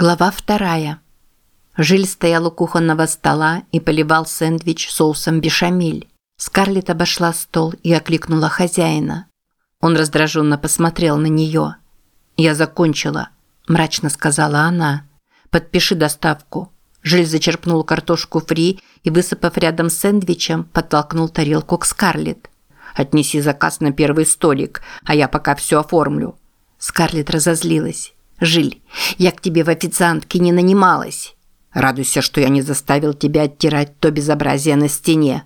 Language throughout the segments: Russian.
Глава вторая. Жиль стоял у кухонного стола и поливал сэндвич соусом бешамель. Скарлетт обошла стол и окликнула хозяина. Он раздраженно посмотрел на нее. «Я закончила», – мрачно сказала она. «Подпиши доставку». Жиль зачерпнул картошку фри и, высыпав рядом с сэндвичем, подтолкнул тарелку к Скарлетт. «Отнеси заказ на первый столик, а я пока все оформлю». Скарлетт разозлилась. Жиль, я к тебе в официантке не нанималась. Радуйся, что я не заставил тебя оттирать то безобразие на стене.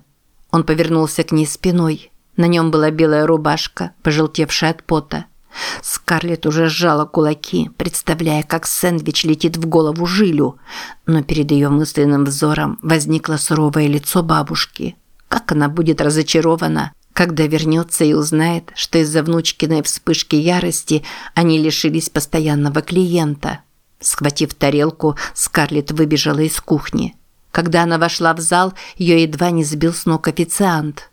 Он повернулся к ней спиной. На нем была белая рубашка, пожелтевшая от пота. Скарлетт уже сжала кулаки, представляя, как сэндвич летит в голову Жилю, но перед ее мысленным взором возникло суровое лицо бабушки. Как она будет разочарована, когда вернется и узнает, что из-за внучкиной вспышки ярости они лишились постоянного клиента. Схватив тарелку, Скарлетт выбежала из кухни. Когда она вошла в зал, ее едва не сбил с ног официант.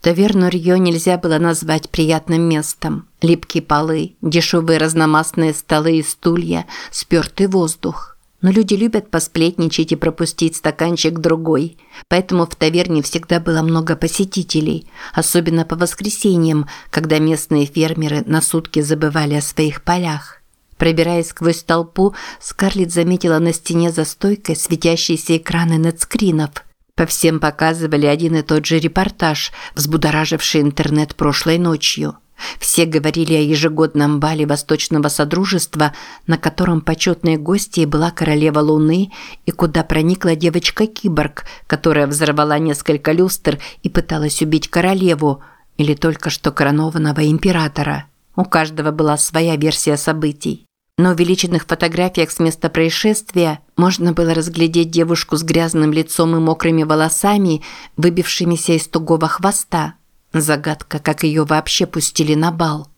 Таверну Рьё нельзя было назвать приятным местом. Липкие полы, дешевые разномастные столы и стулья, спёртый воздух. Но люди любят посплетничать и пропустить стаканчик другой. Поэтому в таверне всегда было много посетителей, особенно по воскресеньям, когда местные фермеры на сутки забывали о своих полях. Пробираясь сквозь толпу, Скарлетт заметила на стене за стойкой светящиеся экраны нетскринов. По всем показывали один и тот же репортаж, взбудораживший интернет прошлой ночью – все говорили о ежегодном бале Восточного Содружества, на котором почетной гостьей была королева Луны и куда проникла девочка-киборг, которая взорвала несколько люстр и пыталась убить королеву или только что коронованного императора. У каждого была своя версия событий. На увеличенных фотографиях с места происшествия можно было разглядеть девушку с грязным лицом и мокрыми волосами, выбившимися из тугого хвоста – Загадка, как ее вообще пустили на бал.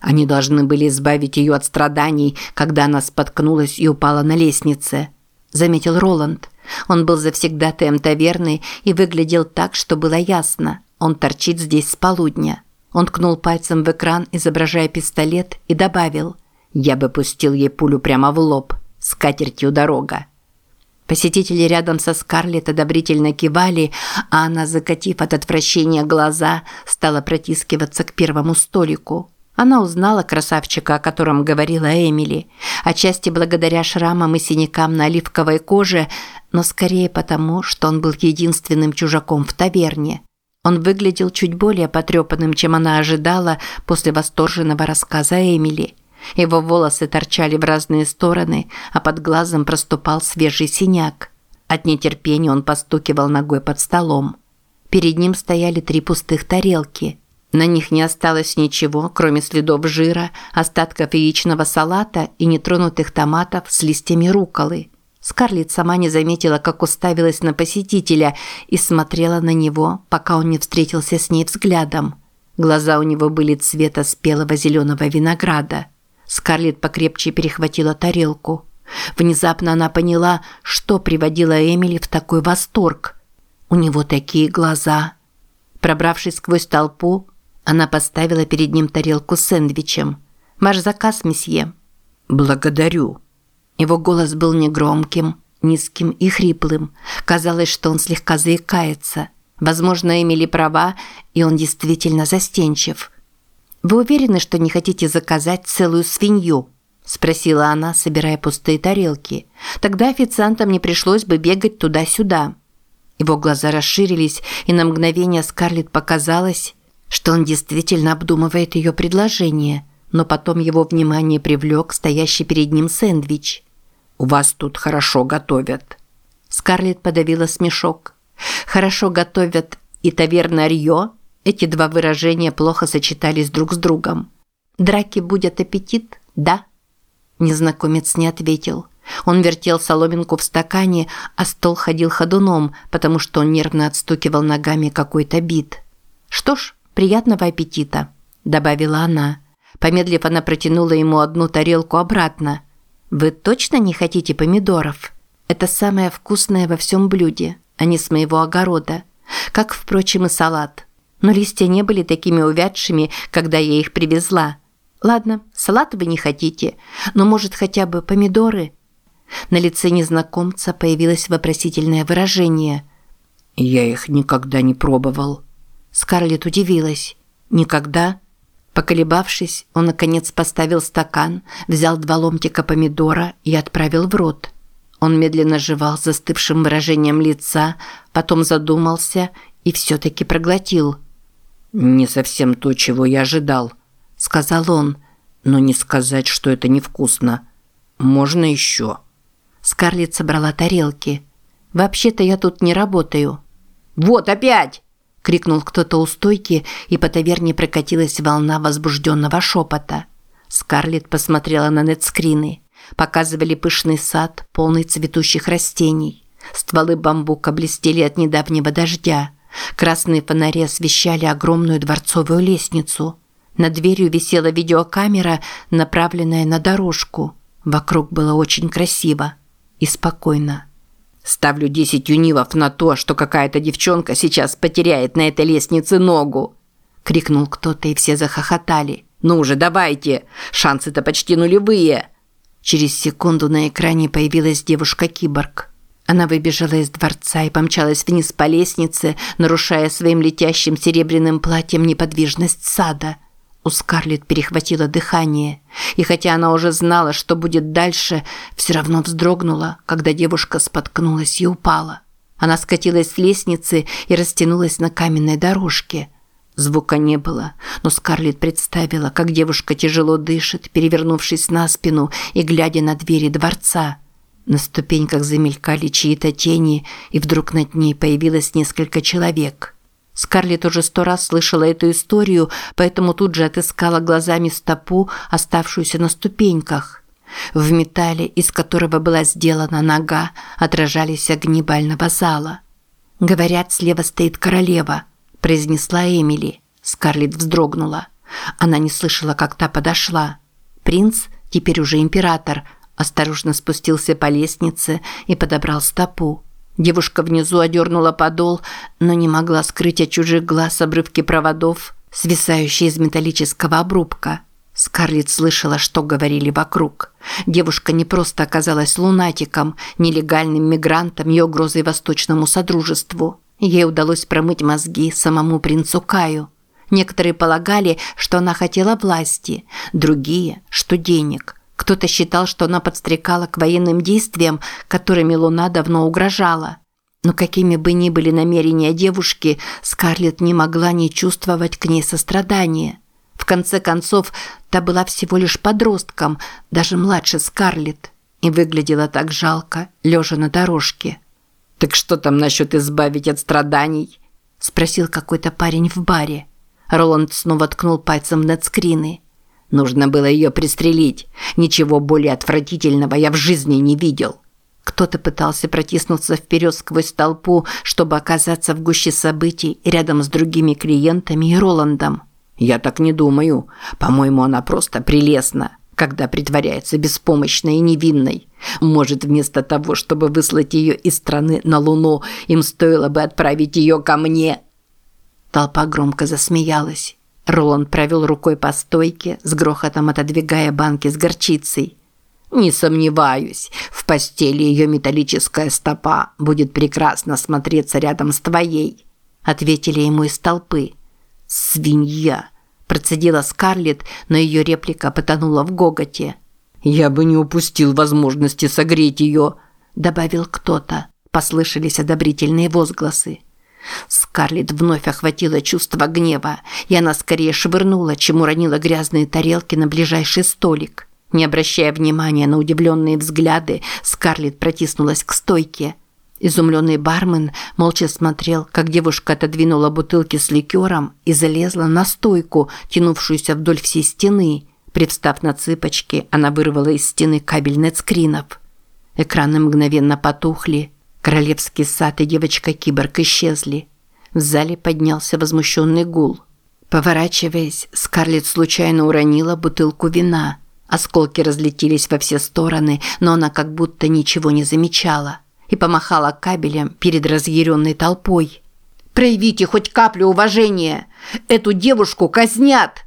Они должны были избавить ее от страданий, когда она споткнулась и упала на лестнице, заметил Роланд. Он был завсегдатаем таверны и выглядел так, что было ясно. Он торчит здесь с полудня. Он ткнул пальцем в экран, изображая пистолет, и добавил: "Я бы пустил ей пулю прямо в лоб. С катертью дорога". Посетители рядом со Скарлетт одобрительно кивали, а она, закатив от отвращения глаза, стала протискиваться к первому столику. Она узнала красавчика, о котором говорила Эмили, отчасти благодаря шрамам и синякам на оливковой коже, но скорее потому, что он был единственным чужаком в таверне. Он выглядел чуть более потрепанным, чем она ожидала после восторженного рассказа Эмили. Его волосы торчали в разные стороны, а под глазом проступал свежий синяк. От нетерпения он постукивал ногой под столом. Перед ним стояли три пустых тарелки. На них не осталось ничего, кроме следов жира, остатков яичного салата и нетронутых томатов с листьями руколы. Скарлетт сама не заметила, как уставилась на посетителя и смотрела на него, пока он не встретился с ней взглядом. Глаза у него были цвета спелого зеленого винограда. Скарлетт покрепче перехватила тарелку. Внезапно она поняла, что приводило Эмили в такой восторг. У него такие глаза. Пробравшись сквозь толпу, она поставила перед ним тарелку с сэндвичем. «Ваш заказ, месье». «Благодарю». Его голос был негромким, низким и хриплым. Казалось, что он слегка заикается. Возможно, Эмили права, и он действительно застенчив. «Вы уверены, что не хотите заказать целую свинью?» – спросила она, собирая пустые тарелки. «Тогда официантам не пришлось бы бегать туда-сюда». Его глаза расширились, и на мгновение Скарлетт показалось, что он действительно обдумывает ее предложение, но потом его внимание привлек стоящий перед ним сэндвич. «У вас тут хорошо готовят». Скарлетт подавила смешок. «Хорошо готовят и таверна Рио?» Эти два выражения плохо сочетались друг с другом. «Драки будет аппетит, да?» Незнакомец не ответил. Он вертел соломинку в стакане, а стол ходил ходуном, потому что он нервно отстукивал ногами какой-то бит. «Что ж, приятного аппетита», – добавила она. Помедлив, она протянула ему одну тарелку обратно. «Вы точно не хотите помидоров? Это самое вкусное во всем блюде, а не с моего огорода. Как, впрочем, и салат» но листья не были такими увядшими, когда я их привезла. Ладно, салат вы не хотите, но может хотя бы помидоры? На лице незнакомца появилось вопросительное выражение. «Я их никогда не пробовал». Скарлетт удивилась. «Никогда?» Поколебавшись, он наконец поставил стакан, взял два ломтика помидора и отправил в рот. Он медленно жевал застывшим выражением лица, потом задумался и все-таки проглотил. «Не совсем то, чего я ожидал», – сказал он, – «но не сказать, что это невкусно. Можно еще?» Скарлетт собрала тарелки. «Вообще-то я тут не работаю». «Вот опять!» – крикнул кто-то у стойки, и по таверне прокатилась волна возбужденного шепота. Скарлетт посмотрела на нетскрины. Показывали пышный сад, полный цветущих растений. Стволы бамбука блестели от недавнего дождя. Красные фонари освещали огромную дворцовую лестницу. Над дверью висела видеокамера, направленная на дорожку. Вокруг было очень красиво и спокойно. Ставлю 10 юнивов на то, что какая-то девчонка сейчас потеряет на этой лестнице ногу!» Крикнул кто-то, и все захохотали. «Ну уже, давайте! Шансы-то почти нулевые!» Через секунду на экране появилась девушка-киборг. Она выбежала из дворца и помчалась вниз по лестнице, нарушая своим летящим серебряным платьем неподвижность сада – у Скарлетт перехватило дыхание, и хотя она уже знала, что будет дальше, все равно вздрогнула, когда девушка споткнулась и упала. Она скатилась с лестницы и растянулась на каменной дорожке. Звука не было, но Скарлетт представила, как девушка тяжело дышит, перевернувшись на спину и глядя на двери дворца. На ступеньках замелькали чьи-то тени, и вдруг над ней появилось несколько человек – Скарлетт уже сто раз слышала эту историю, поэтому тут же отыскала глазами стопу, оставшуюся на ступеньках. В металле, из которого была сделана нога, отражались огни бального зала. «Говорят, слева стоит королева», – произнесла Эмили. Скарлетт вздрогнула. Она не слышала, как та подошла. Принц, теперь уже император, осторожно спустился по лестнице и подобрал стопу. Девушка внизу одернула подол, но не могла скрыть от чужих глаз обрывки проводов, свисающие из металлического обрубка. Скарлетт слышала, что говорили вокруг. Девушка не просто оказалась лунатиком, нелегальным мигрантом и угрозой восточному содружеству. Ей удалось промыть мозги самому принцу Каю. Некоторые полагали, что она хотела власти, другие, что денег – кто-то считал, что она подстрекала к военным действиям, которыми Луна давно угрожала. Но какими бы ни были намерения девушки, Скарлетт не могла не чувствовать к ней сострадания. В конце концов, та была всего лишь подростком, даже младше Скарлетт, и выглядела так жалко, лежа на дорожке. «Так что там насчет избавить от страданий?» – спросил какой-то парень в баре. Роланд снова ткнул пальцем в нетскрины. Нужно было ее пристрелить. Ничего более отвратительного я в жизни не видел. Кто-то пытался протиснуться вперед сквозь толпу, чтобы оказаться в гуще событий рядом с другими клиентами и Роландом. Я так не думаю. По-моему, она просто прелестна, когда притворяется беспомощной и невинной. Может, вместо того, чтобы выслать ее из страны на Луну, им стоило бы отправить ее ко мне. Толпа громко засмеялась. Роланд провел рукой по стойке, с грохотом отодвигая банки с горчицей. «Не сомневаюсь, в постели ее металлическая стопа будет прекрасно смотреться рядом с твоей», ответили ему из толпы. «Свинья!» процедила Скарлетт, но ее реплика потонула в гоготе. «Я бы не упустил возможности согреть ее», добавил кто-то. Послышались одобрительные возгласы. Скарлетт вновь охватило чувство гнева, и она скорее швырнула, чем уронила грязные тарелки на ближайший столик. Не обращая внимания на удивленные взгляды, Скарлетт протиснулась к стойке. Изумленный бармен молча смотрел, как девушка отодвинула бутылки с ликером и залезла на стойку, тянувшуюся вдоль всей стены. Привстав на цыпочки, она вырвала из стены кабель нетскринов. Экраны мгновенно потухли, Королевский сад и девочка-киборг исчезли. В зале поднялся возмущенный гул. Поворачиваясь, Скарлетт случайно уронила бутылку вина. Осколки разлетелись во все стороны, но она как будто ничего не замечала и помахала кабелем перед разъяренной толпой. «Проявите хоть каплю уважения! Эту девушку казнят!»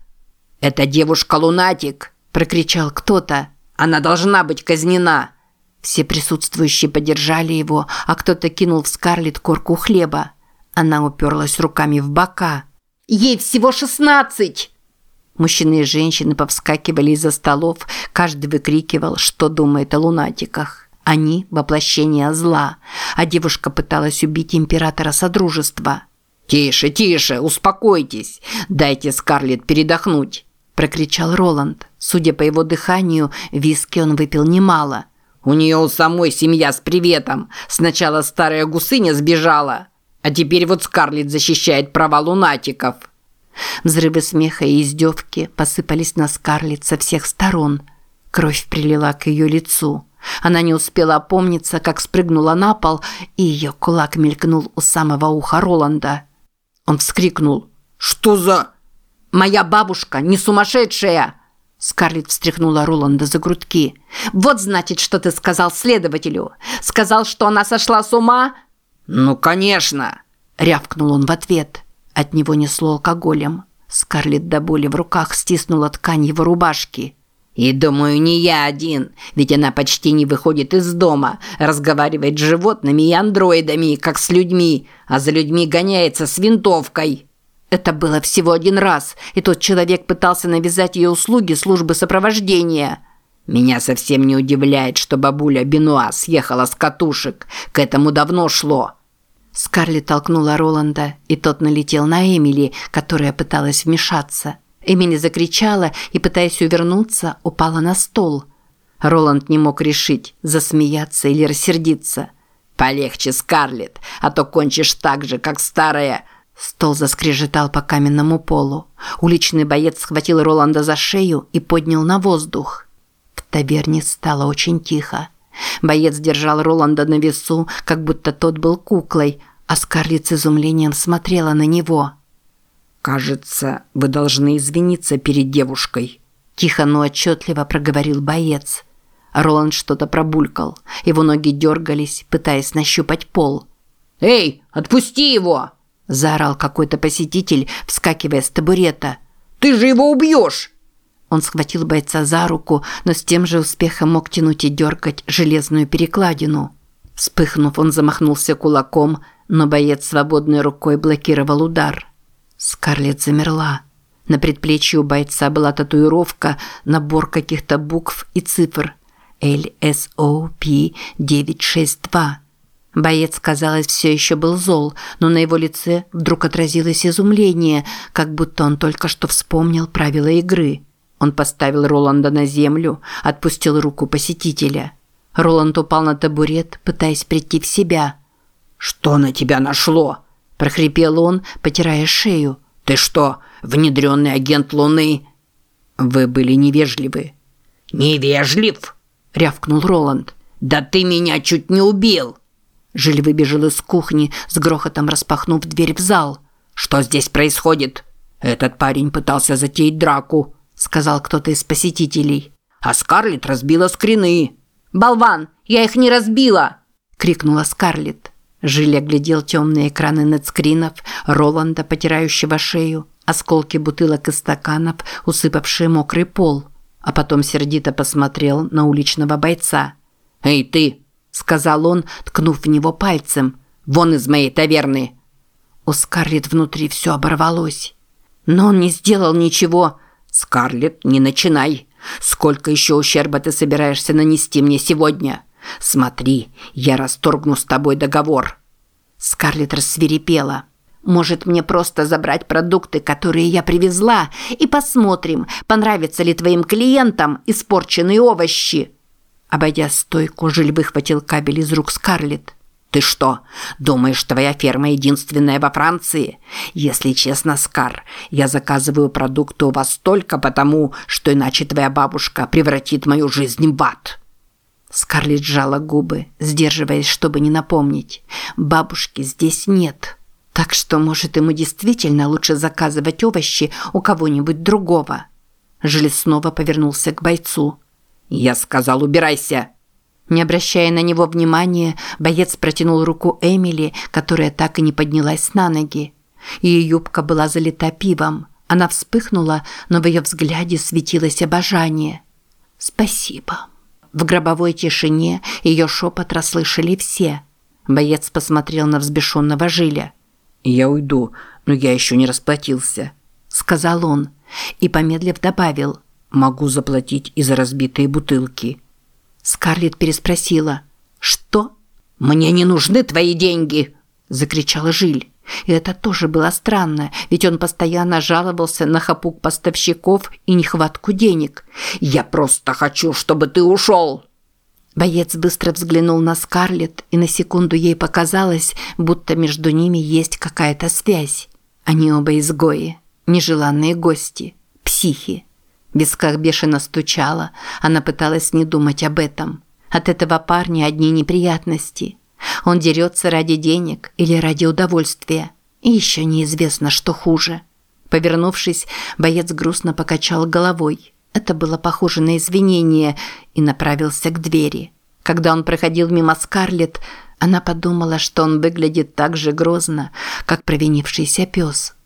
«Эта девушка лунатик!» – прокричал кто-то. «Она должна быть казнена!» Все присутствующие поддержали его, а кто-то кинул в Скарлетт корку хлеба. Она уперлась руками в бока. «Ей всего шестнадцать!» Мужчины и женщины повскакивали из-за столов, каждый выкрикивал, что думает о лунатиках. Они – воплощение зла, а девушка пыталась убить императора Содружества. «Тише, тише, успокойтесь, дайте Скарлетт передохнуть», – прокричал Роланд. Судя по его дыханию, виски он выпил немало. «У нее у самой семья с приветом. Сначала старая гусыня сбежала, а теперь вот Скарлетт защищает права лунатиков». Взрывы смеха и издевки посыпались на Скарлетт со всех сторон. Кровь прилила к ее лицу. Она не успела опомниться, как спрыгнула на пол, и ее кулак мелькнул у самого уха Роланда. Он вскрикнул. «Что за...» «Моя бабушка не сумасшедшая!» Скарлетт встряхнула Роланда за грудки. «Вот значит, что ты сказал следователю. Сказал, что она сошла с ума?» «Ну, конечно!» Рявкнул он в ответ. От него несло алкоголем. Скарлетт до боли в руках стиснула ткань его рубашки. «И думаю, не я один, ведь она почти не выходит из дома, разговаривает с животными и андроидами, как с людьми, а за людьми гоняется с винтовкой». Это было всего один раз, и тот человек пытался навязать ей услуги службы сопровождения. Меня совсем не удивляет, что бабуля Бенуа съехала с катушек. К этому давно шло. Скарлетт толкнула Роланда, и тот налетел на Эмили, которая пыталась вмешаться. Эмили закричала и, пытаясь увернуться, упала на стол. Роланд не мог решить, засмеяться или рассердиться. «Полегче, Скарлетт, а то кончишь так же, как старая...» Стол заскрежетал по каменному полу. Уличный боец схватил Роланда за шею и поднял на воздух. В таверне стало очень тихо. Боец держал Роланда на весу, как будто тот был куклой, а Скарлетт с изумлением смотрела на него. «Кажется, вы должны извиниться перед девушкой», – тихо, но отчетливо проговорил боец. Роланд что-то пробулькал. Его ноги дергались, пытаясь нащупать пол. «Эй, отпусти его!» – заорал какой-то посетитель, вскакивая с табурета. «Ты же его убьешь!» Он схватил бойца за руку, но с тем же успехом мог тянуть и дергать железную перекладину. Вспыхнув, он замахнулся кулаком, но боец свободной рукой блокировал удар. Скарлетт замерла. На предплечье у бойца была татуировка, набор каких-то букв и цифр. LSOP 962. Боец, казалось, все еще был зол, но на его лице вдруг отразилось изумление, как будто он только что вспомнил правила игры. Он поставил Роланда на землю, отпустил руку посетителя. Роланд упал на табурет, пытаясь прийти в себя. «Что на тебя нашло?» – прохрипел он, потирая шею. «Ты что, внедренный агент Луны?» «Вы были невежливы». «Невежлив?» – рявкнул Роланд. «Да ты меня чуть не убил!» Жиль выбежал из кухни, с грохотом распахнув дверь в зал. «Что здесь происходит?» «Этот парень пытался затеять драку», сказал кто-то из посетителей. А Скарлетт разбила скрины. «Болван, я их не разбила!» – крикнула Скарлетт. Жиль оглядел темные экраны нетскринов, Роланда, потирающего шею, осколки бутылок и стаканов, усыпавшие мокрый пол. А потом сердито посмотрел на уличного бойца. «Эй, ты!» – сказал он, ткнув в него пальцем. «Вон из моей таверны!» У Скарлетт внутри все оборвалось. Но он не сделал ничего. «Скарлетт, не начинай. Сколько еще ущерба ты собираешься нанести мне сегодня? Смотри, я расторгну с тобой договор». Скарлетт рассверепела. «Может, мне просто забрать продукты, которые я привезла, и посмотрим, понравятся ли твоим клиентам испорченные овощи?» Обойдя стойку, Жиль выхватил кабель из рук Скарлетт. Ты что, думаешь, твоя ферма единственная во Франции? Если честно, Скар, я заказываю продукты у вас только потому, что иначе твоя бабушка превратит мою жизнь в ад. Скарлетт сжала губы, сдерживаясь, чтобы не напомнить. Бабушки здесь нет. Так что, может, ему действительно лучше заказывать овощи у кого-нибудь другого. Жиль снова повернулся к бойцу. «Я сказал, убирайся!» Не обращая на него внимания, боец протянул руку Эмили, которая так и не поднялась на ноги. Ее юбка была залита пивом. Она вспыхнула, но в ее взгляде светилось обожание. «Спасибо». В гробовой тишине ее шепот расслышали все. Боец посмотрел на взбешенного Жиля. «Я уйду, но я еще не расплатился», – сказал он. И, помедлив, добавил. «Могу заплатить и за разбитые бутылки». Скарлетт переспросила. «Что?» «Мне не нужны твои деньги!» – закричала Жиль. И это тоже было странно, ведь он постоянно жаловался на хапук поставщиков и нехватку денег. «Я просто хочу, чтобы ты ушел!» Боец быстро взглянул на Скарлетт, и на секунду ей показалось, будто между ними есть какая-то связь. Они оба изгои, нежеланные гости, психи. В висках бешено стучало, она пыталась не думать об этом. От этого парня одни неприятности – он дерется ради денег или ради удовольствия. И еще неизвестно, что хуже. Повернувшись, боец грустно покачал головой. Это было похоже на извинение и направился к двери. Когда он проходил мимо Скарлетт, она подумала, что он выглядит так же грозно, как провинившийся пес –